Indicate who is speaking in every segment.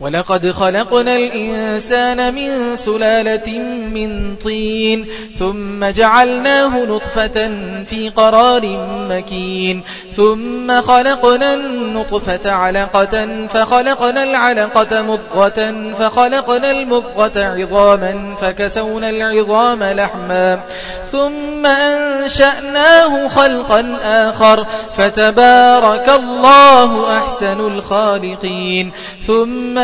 Speaker 1: ولقد خلقنا الإنسان من سلالة من طين ثم جعلناه نطفة في قرار مكين ثم خلقنا النطفة علقة فخلقنا العلقة مضغة فخلقنا المضغة عظاما فكسونا العظام لحما ثم أنشأناه خلقا آخر فتبارك الله أحسن الخالقين ثم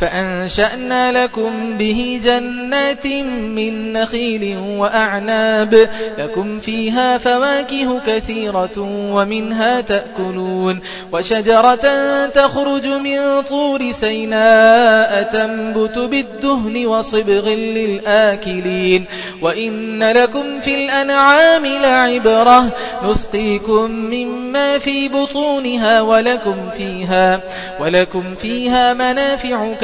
Speaker 1: فأنشأنا لكم به جنات من نخيل وأعناب لكم فيها فواكه كثيرة ومنها تأكلون وشجرة تخرج من طور سيناء تنبت بالدهن وصبغ للآكلين وإن لكم في الأنعام لعبرة نسقيكم مما في بطونها ولكم فيها ولكم فيها منافع كثيرة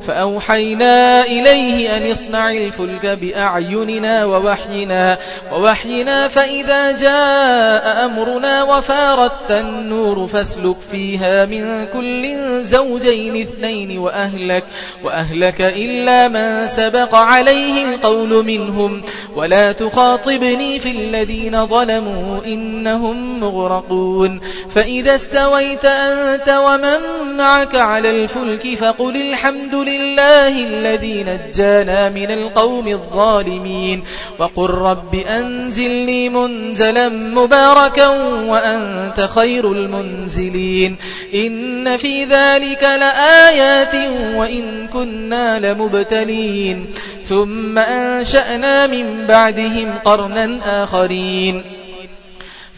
Speaker 1: فأوحينا إليه أن اصنع الفلك بأعيننا ووحينا ووحينا فإذا جاء أمرنا وفارت النور فاسلك فيها من كل زوجين اثنين وأهلك وأهلك إلا من سبق عليه القول منهم. ولا تخاطبني في الذين ظلموا إنهم مغرقون. فإذا استويت أنت ومن معك على الفلك فقل الحمد لله الذي نجانا من القوم الظالمين. وقل رب أنزلني منزلا مباركا وأنت خير المنزلين. إن في ذلك لآيات وإن كنا لمبتلين. ثم أنشأنا من بعدهم قرنا آخرين.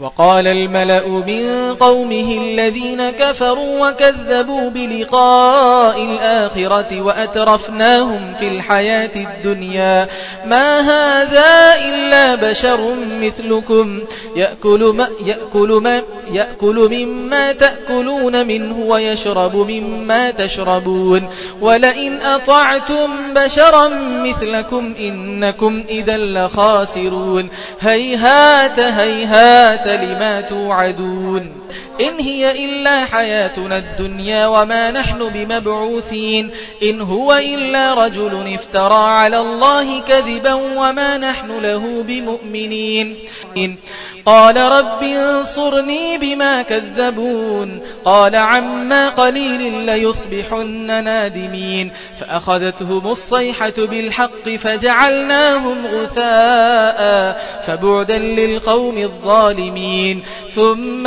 Speaker 1: وقال الملأ من قومه الذين كفروا وكذبوا بلقاء الآخرة وأترفناهم في الحياة الدنيا. ما هذا إلا بشر مثلكم. يأكل, ما يأكل, ما يأكل مما تأكلون منه ويشرب مما تشربون. ولئن أطعتم بشرا مثلكم إنكم إذا لخاسرون. هيهات هيهات لما توعدون إن هي إلا حياتنا الدنيا وما نحن بمبعوثين. إن هو إلا رجل افترى على الله كذبا وما نحن له بمؤمنين. قال رب انصرني بما كذبون. قال عما قليل ليصبحن نادمين. فأخذتهم الصيحة بالحق فجعلناهم غثاء فبعدا للقوم الظالمين. ثم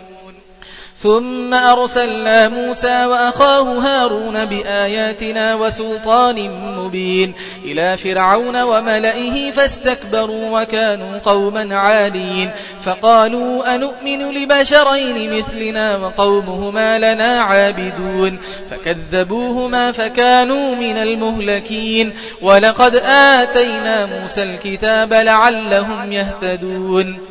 Speaker 1: ثم أرسلنا موسى وأخاه هارون بآياتنا وسلطان مبين إلى فرعون وملئه فاستكبروا وكانوا قوما عالين فقالوا أنؤمن لبشرين مثلنا وقومهما لنا عابدون فكذبوهما فكانوا من المهلكين ولقد آتينا موسى الكتاب لعلهم يهتدون